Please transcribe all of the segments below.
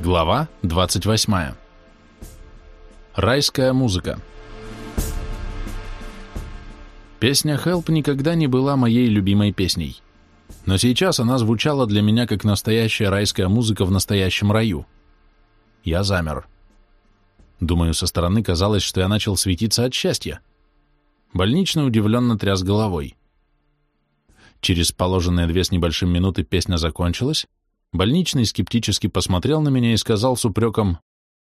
Глава 28. Райская музыка. Песня «Help» никогда не была моей любимой песней. Но сейчас она звучала для меня как настоящая райская музыка в настоящем раю. Я замер. Думаю, со стороны казалось, что я начал светиться от счастья. Больничный удивленно тряс головой. Через положенные две с небольшим минуты песня закончилась, Больничный скептически посмотрел на меня и сказал с упреком,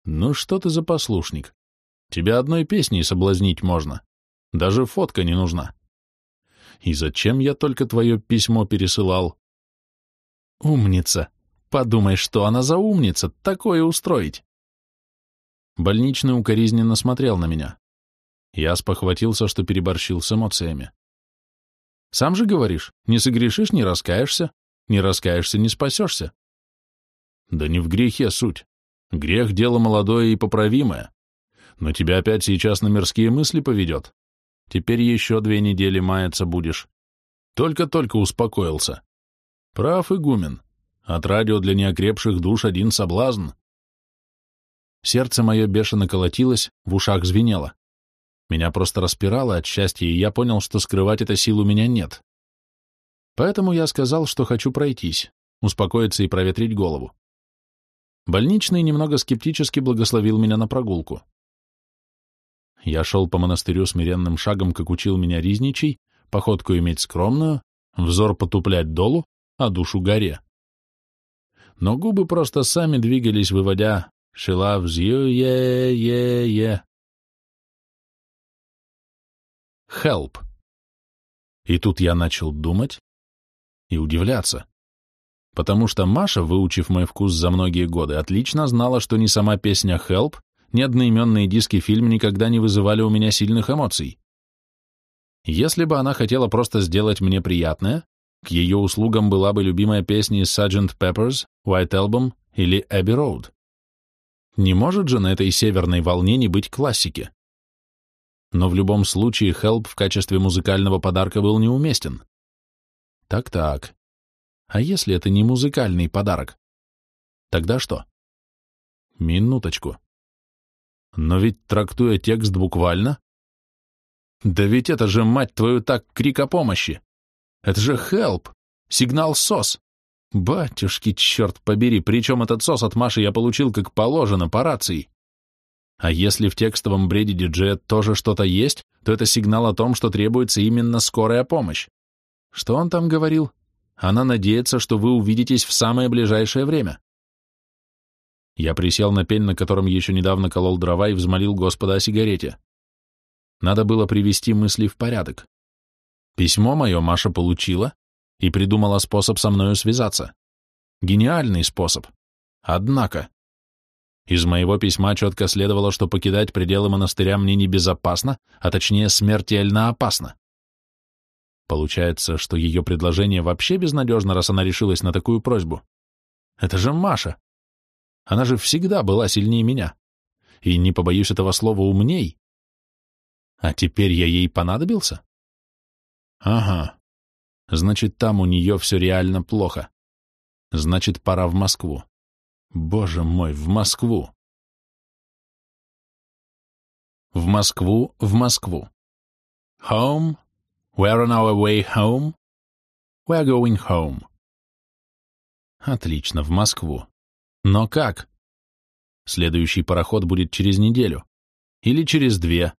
«Ну что ты за послушник? Тебя одной песней соблазнить можно. Даже фотка не нужна. И зачем я только твое письмо пересылал?» «Умница! Подумай, что она за умница, такое устроить!» Больничный укоризненно смотрел на меня. Я спохватился, что переборщил с эмоциями. «Сам же говоришь, не согрешишь, не раскаешься, не раскаешься, не спасешься. Да не в грехе суть. Грех — дело молодое и поправимое. Но тебя опять сейчас на мирские мысли поведет. Теперь еще две недели маяться будешь. Только-только успокоился. Прав игумен. От радио для неокрепших душ один соблазн. Сердце мое бешено колотилось, в ушах звенело. Меня просто распирало от счастья, и я понял, что скрывать это сил у меня нет. Поэтому я сказал, что хочу пройтись, успокоиться и проветрить голову. Больничный немного скептически благословил меня на прогулку. Я шел по монастырю смиренным шагом, как учил меня Ризничий, походку иметь скромную, взор потуплять долу, а душу горе. Но губы просто сами двигались, выводя «шилавзью-е-е-е». Help. И тут я начал думать, и удивляться. Потому что Маша, выучив мой вкус за многие годы, отлично знала, что ни сама песня «Help», ни одноименные диски фильм никогда не вызывали у меня сильных эмоций. Если бы она хотела просто сделать мне приятное, к ее услугам была бы любимая песня из Sgt. Pepper's, White Album или Abbey Road. Не может же на этой северной волне не быть классики. Но в любом случае Help в качестве музыкального подарка был неуместен. Так-так. А если это не музыкальный подарок? Тогда что? Минуточку. Но ведь, трактуя текст буквально... Да ведь это же, мать твою, так, крик о помощи. Это же help, сигнал СОС. Батюшки, черт побери, причем этот СОС от Маши я получил как положено, по рации. А если в текстовом бреде диджея тоже что-то есть, то это сигнал о том, что требуется именно скорая помощь. Что он там говорил? Она надеется, что вы увидитесь в самое ближайшее время. Я присел на пень, на котором еще недавно колол дрова, и взмолил Господа о сигарете. Надо было привести мысли в порядок. Письмо мое Маша получила и придумала способ со мною связаться. Гениальный способ. Однако, из моего письма четко следовало, что покидать пределы монастыря мне небезопасно, а точнее смертельно опасно. Получается, что ее предложение вообще безнадежно, раз она решилась на такую просьбу. Это же Маша. Она же всегда была сильнее меня. И, не побоюсь этого слова, умней. А теперь я ей понадобился? Ага. Значит, там у нее все реально плохо. Значит, пора в Москву. Боже мой, в Москву. В Москву, в Москву. Home, We're on our way home? We're going home. Отлично, в Москву. Но как? Следующий пароход будет через неделю. Или через две.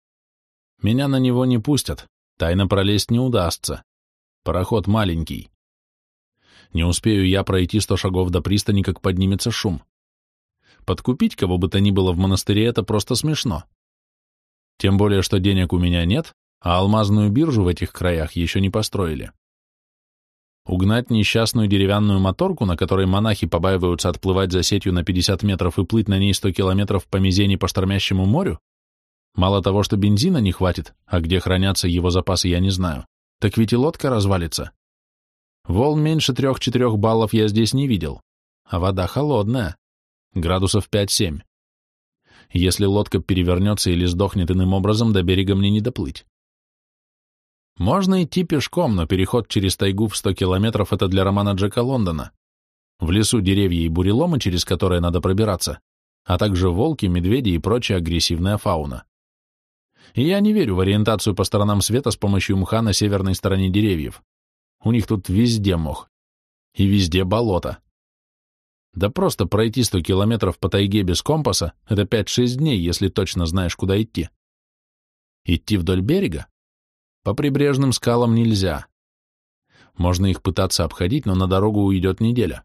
Меня на него не пустят. Тайно пролезть не удастся. Пароход маленький. Не успею я пройти сто шагов до пристани, как поднимется шум. Подкупить кого бы то ни было в монастыре — это просто смешно. Тем более, что денег у меня нет, а алмазную биржу в этих краях еще не построили. Угнать несчастную деревянную моторку, на которой монахи побаиваются отплывать за сетью на 50 метров и плыть на ней 100 километров по мизени по штормящему морю? Мало того, что бензина не хватит, а где хранятся его запасы, я не знаю, так ведь и лодка развалится. Волн меньше трех-четырех баллов я здесь не видел, а вода холодная, градусов 5-7. Если лодка перевернется или сдохнет иным образом, до берега мне не доплыть. Можно идти пешком, но переход через тайгу в 100 километров — это для романа Джека Лондона. В лесу деревья и буреломы, через которые надо пробираться, а также волки, медведи и прочая агрессивная фауна. И я не верю в ориентацию по сторонам света с помощью мха на северной стороне деревьев. У них тут везде мох. И везде болото. Да просто пройти 100 километров по тайге без компаса — это 5-6 дней, если точно знаешь, куда идти. Идти вдоль берега? По прибрежным скалам нельзя. Можно их пытаться обходить, но на дорогу уйдет неделя.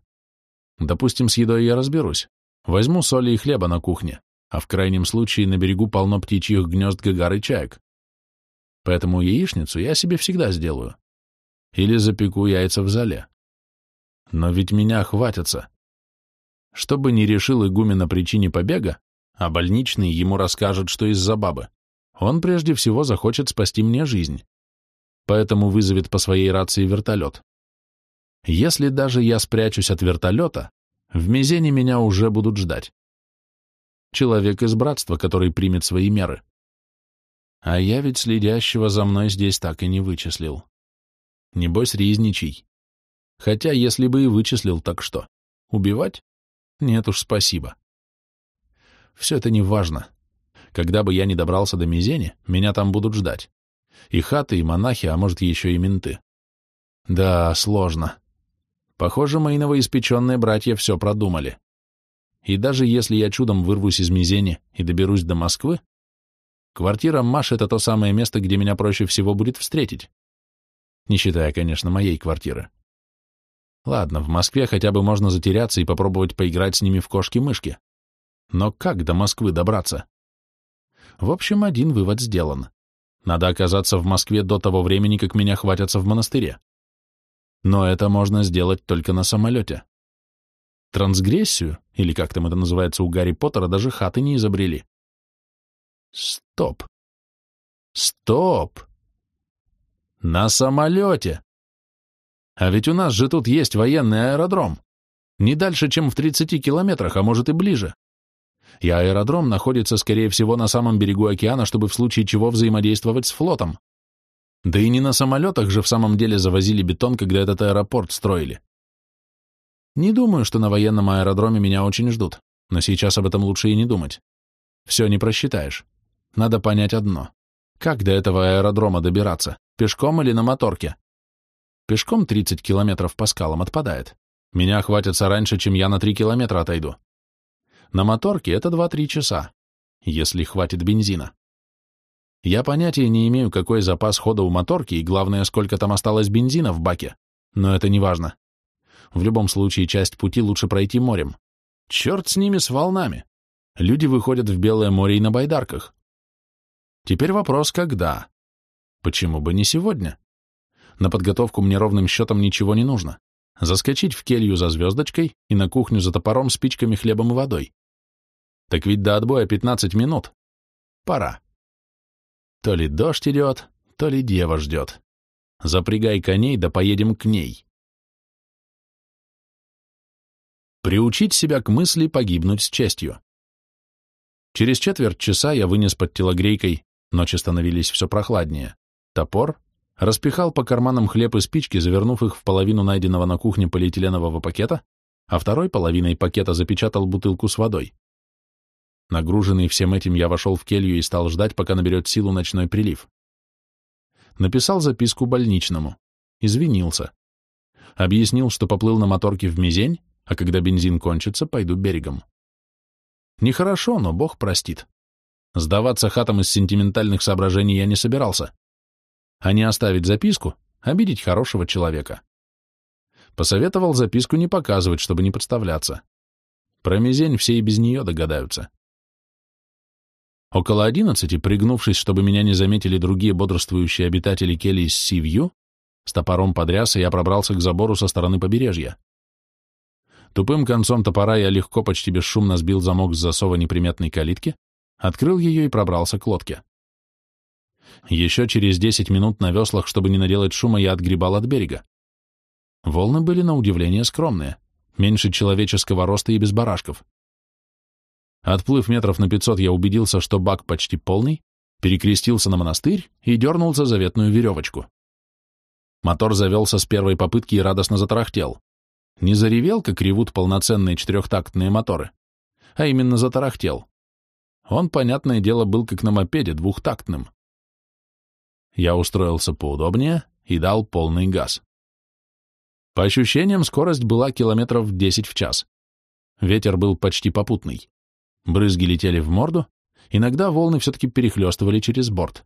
Допустим, с едой я разберусь. Возьму соли и хлеба на кухне, а в крайнем случае на берегу полно птичьих гнезд гагар чаек. Поэтому яичницу я себе всегда сделаю. Или запеку яйца в зале. Но ведь меня хватятся. Что бы ни решил игумен о причине побега, а больничный ему расскажет, что из-за бабы, он прежде всего захочет спасти мне жизнь. Поэтому вызовет по своей рации вертолет. Если даже я спрячусь от вертолета, в Мизене меня уже будут ждать. Человек из братства, который примет свои меры. А я ведь следящего за мной здесь так и не вычислил. Небось, ризничий. Хотя, если бы и вычислил, так что? Убивать? Нет уж, спасибо. Все это не важно. Когда бы я не добрался до Мизени, меня там будут ждать. И хаты, и монахи, а может, еще и менты. Да, сложно. Похоже, мои новоиспеченные братья все продумали. И даже если я чудом вырвусь из Мизени и доберусь до Москвы, квартира Маши — это то самое место, где меня проще всего будет встретить. Не считая, конечно, моей квартиры. Ладно, в Москве хотя бы можно затеряться и попробовать поиграть с ними в кошки-мышки. Но как до Москвы добраться? В общем, один вывод сделан. Надо оказаться в Москве до того времени, как меня хватятся в монастыре. Но это можно сделать только на самолете. Трансгрессию, или как там это называется у Гарри Поттера, даже хаты не изобрели. Стоп. Стоп. На самолете. А ведь у нас же тут есть военный аэродром. Не дальше, чем в 30 километрах, а может и ближе. И аэродром находится, скорее всего, на самом берегу океана, чтобы в случае чего взаимодействовать с флотом. Да и не на самолетах же в самом деле завозили бетон, когда этот аэропорт строили. Не думаю, что на военном аэродроме меня очень ждут, но сейчас об этом лучше и не думать. Все не просчитаешь. Надо понять одно. Как до этого аэродрома добираться? Пешком или на моторке? Пешком 30 километров по скалам отпадает. Меня хватится раньше, чем я на 3 километра отойду. На моторке это 2-3 часа, если хватит бензина. Я понятия не имею, какой запас хода у моторки и, главное, сколько там осталось бензина в баке, но это не важно. В любом случае, часть пути лучше пройти морем. Черт с ними, с волнами. Люди выходят в Белое море и на байдарках. Теперь вопрос, когда? Почему бы не сегодня? На подготовку мне ровным счетом ничего не нужно. Заскочить в келью за звездочкой и на кухню за топором, спичками, хлебом и водой. Так ведь до отбоя 15 минут. Пора. То ли дождь идет, то ли дева ждет. Запрягай коней, да поедем к ней. Приучить себя к мысли погибнуть с честью. Через четверть часа я вынес под телогрейкой, ночи становились все прохладнее, топор, распихал по карманам хлеб и спички, завернув их в половину найденного на кухне полиэтиленового пакета, а второй половиной пакета запечатал бутылку с водой. Нагруженный всем этим, я вошел в келью и стал ждать, пока наберет силу ночной прилив. Написал записку больничному. Извинился. Объяснил, что поплыл на моторке в Мизень, а когда бензин кончится, пойду берегом. Нехорошо, но Бог простит. Сдаваться хатам из сентиментальных соображений я не собирался. А не оставить записку, обидеть хорошего человека. Посоветовал записку не показывать, чтобы не подставляться. Про Мизень все и без нее догадаются. Около одиннадцати, пригнувшись, чтобы меня не заметили другие бодрствующие обитатели кельи с Сивью, с топором подряса я пробрался к забору со стороны побережья. Тупым концом топора я легко, почти бесшумно сбил замок с засова неприметной калитки, открыл ее и пробрался к лодке. Еще через десять минут на веслах, чтобы не наделать шума, я отгребал от берега. Волны были, на удивление, скромные, меньше человеческого роста и без барашков. Отплыв метров на пятьсот, я убедился, что бак почти полный, перекрестился на монастырь и дернул за заветную веревочку. Мотор завелся с первой попытки и радостно затарахтел. Не заревел, как ревут полноценные четырехтактные моторы, а именно затарахтел. Он, понятное дело, был как на мопеде, двухтактным. Я устроился поудобнее и дал полный газ. По ощущениям, скорость была километров 10 в час. Ветер был почти попутный. Брызги летели в морду, иногда волны все-таки перехлестывали через борт.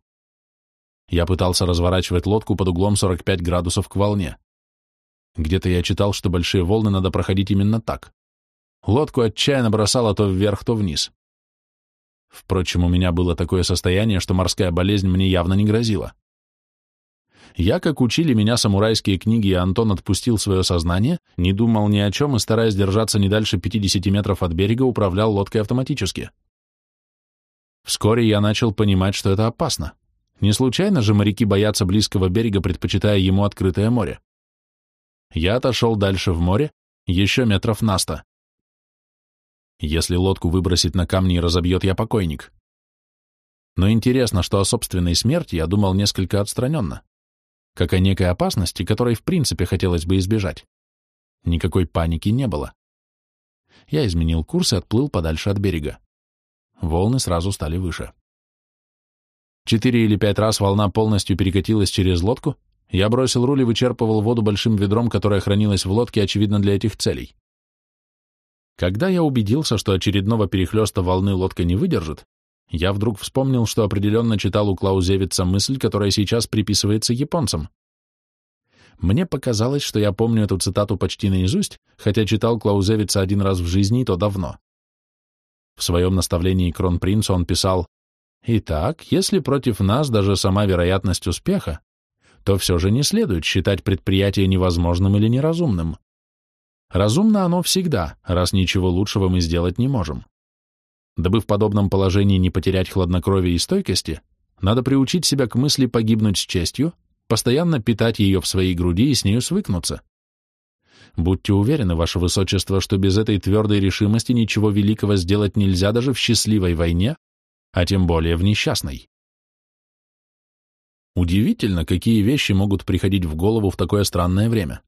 Я пытался разворачивать лодку под углом 45 градусов к волне. Где-то я читал, что большие волны надо проходить именно так. Лодку отчаянно бросало то вверх, то вниз. Впрочем, у меня было такое состояние, что морская болезнь мне явно не грозила. Я, как учили меня самурайские книги, и Антон отпустил свое сознание, не думал ни о чем и, стараясь держаться не дальше 50 метров от берега, управлял лодкой автоматически. Вскоре я начал понимать, что это опасно. Не случайно же моряки боятся близкого берега, предпочитая ему открытое море. Я отошел дальше в море, еще метров на сто. Если лодку выбросить на камни и разобьет, я покойник. Но интересно, что о собственной смерти я думал несколько отстраненно, как о некой опасности, которой в принципе хотелось бы избежать. Никакой паники не было. Я изменил курс и отплыл подальше от берега. Волны сразу стали выше. Четыре или пять раз волна полностью перекатилась через лодку, я бросил руль и вычерпывал воду большим ведром, которое хранилось в лодке, очевидно, для этих целей. Когда я убедился, что очередного перехлеста волны лодка не выдержит, я вдруг вспомнил, что определенно читал у Клаузевица мысль, которая сейчас приписывается японцам. Мне показалось, что я помню эту цитату почти наизусть, хотя читал Клаузевица один раз в жизни, и то давно. В своем наставлении кронпринцу он писал «Итак, если против нас даже сама вероятность успеха, то все же не следует считать предприятие невозможным или неразумным. Разумно оно всегда, раз ничего лучшего мы сделать не можем. Дабы в подобном положении не потерять хладнокровие и стойкости, надо приучить себя к мысли погибнуть с честью, постоянно питать ее в своей груди и с нею свыкнуться. Будьте уверены, ваше высочество, что без этой твердой решимости ничего великого сделать нельзя даже в счастливой войне, а тем более в несчастной. Удивительно, какие вещи могут приходить в голову в такое странное время.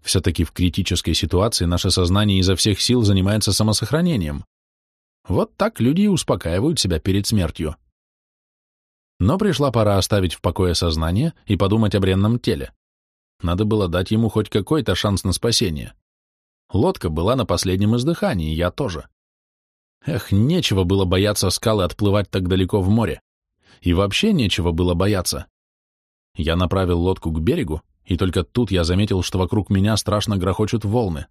Все-таки в критической ситуации наше сознание изо всех сил занимается самосохранением. Вот так люди и успокаивают себя перед смертью. Но пришла пора оставить в покое сознание и подумать о бренном теле. Надо было дать ему хоть какой-то шанс на спасение. Лодка была на последнем издыхании, я тоже. Эх, нечего было бояться скалы отплывать так далеко в море. И вообще нечего было бояться. Я направил лодку к берегу, и только тут я заметил, что вокруг меня страшно грохочут волны.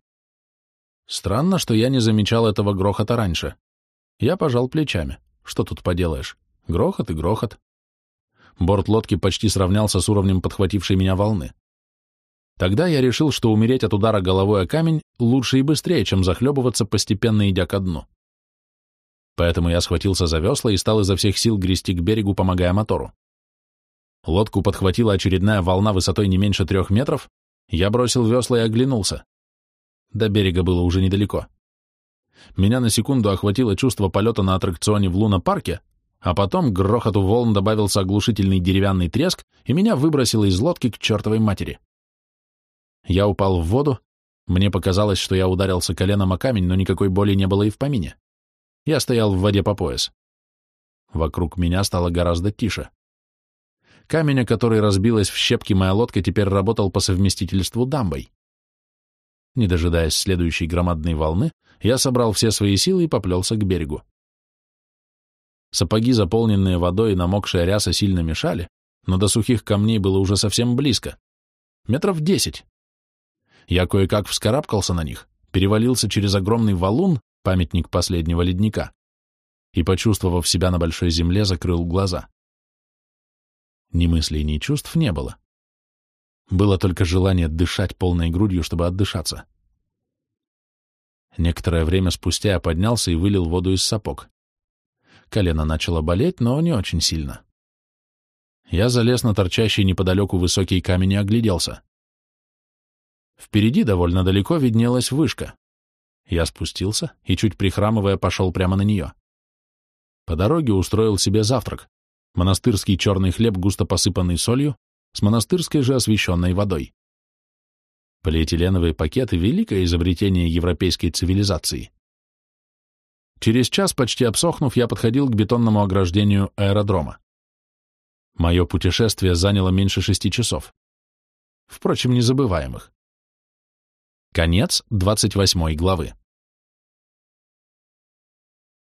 Странно, что я не замечал этого грохота раньше. Я пожал плечами. Что тут поделаешь? Грохот и грохот. Борт лодки почти сравнялся с уровнем подхватившей меня волны. Тогда я решил, что умереть от удара головой о камень лучше и быстрее, чем захлебываться, постепенно идя ко дну. Поэтому я схватился за весла и стал изо всех сил грести к берегу, помогая мотору. Лодку подхватила очередная волна высотой не меньше трех метров, я бросил весла и оглянулся. До берега было уже недалеко. Меня на секунду охватило чувство полета на аттракционе в луна-парке, а потом к грохоту волн добавился оглушительный деревянный треск, и меня выбросило из лодки к чертовой матери. Я упал в воду, мне показалось, что я ударился коленом о камень, но никакой боли не было и в помине. Я стоял в воде по пояс. Вокруг меня стало гораздо тише. Камень, который разбилась в щепки моя лодка, теперь работал по совместительству дамбой. Не дожидаясь следующей громадной волны, я собрал все свои силы и поплелся к берегу. Сапоги, заполненные водой и намокшая ряса, сильно мешали, но до сухих камней было уже совсем близко. Метров десять. Я кое-как вскарабкался на них, перевалился через огромный валун, памятник последнего ледника, и, почувствовав себя на большой земле, закрыл глаза. Ни мыслей, ни чувств не было. Было только желание дышать полной грудью, чтобы отдышаться. Некоторое время спустя я поднялся и вылил воду из сапог. Колено начало болеть, но не очень сильно. Я залез на торчащий неподалеку высокий камень и огляделся. Впереди довольно далеко виднелась вышка. Я спустился и, чуть прихрамывая, пошел прямо на нее. По дороге устроил себе завтрак. Монастырский черный хлеб, густо посыпанный солью, с монастырской же освященной водой. Полиэтиленовые пакеты – великое изобретение европейской цивилизации. Через час, почти обсохнув, я подходил к бетонному ограждению аэродрома. Мое путешествие заняло меньше шести часов. Впрочем, незабываемых. Конец 28 главы.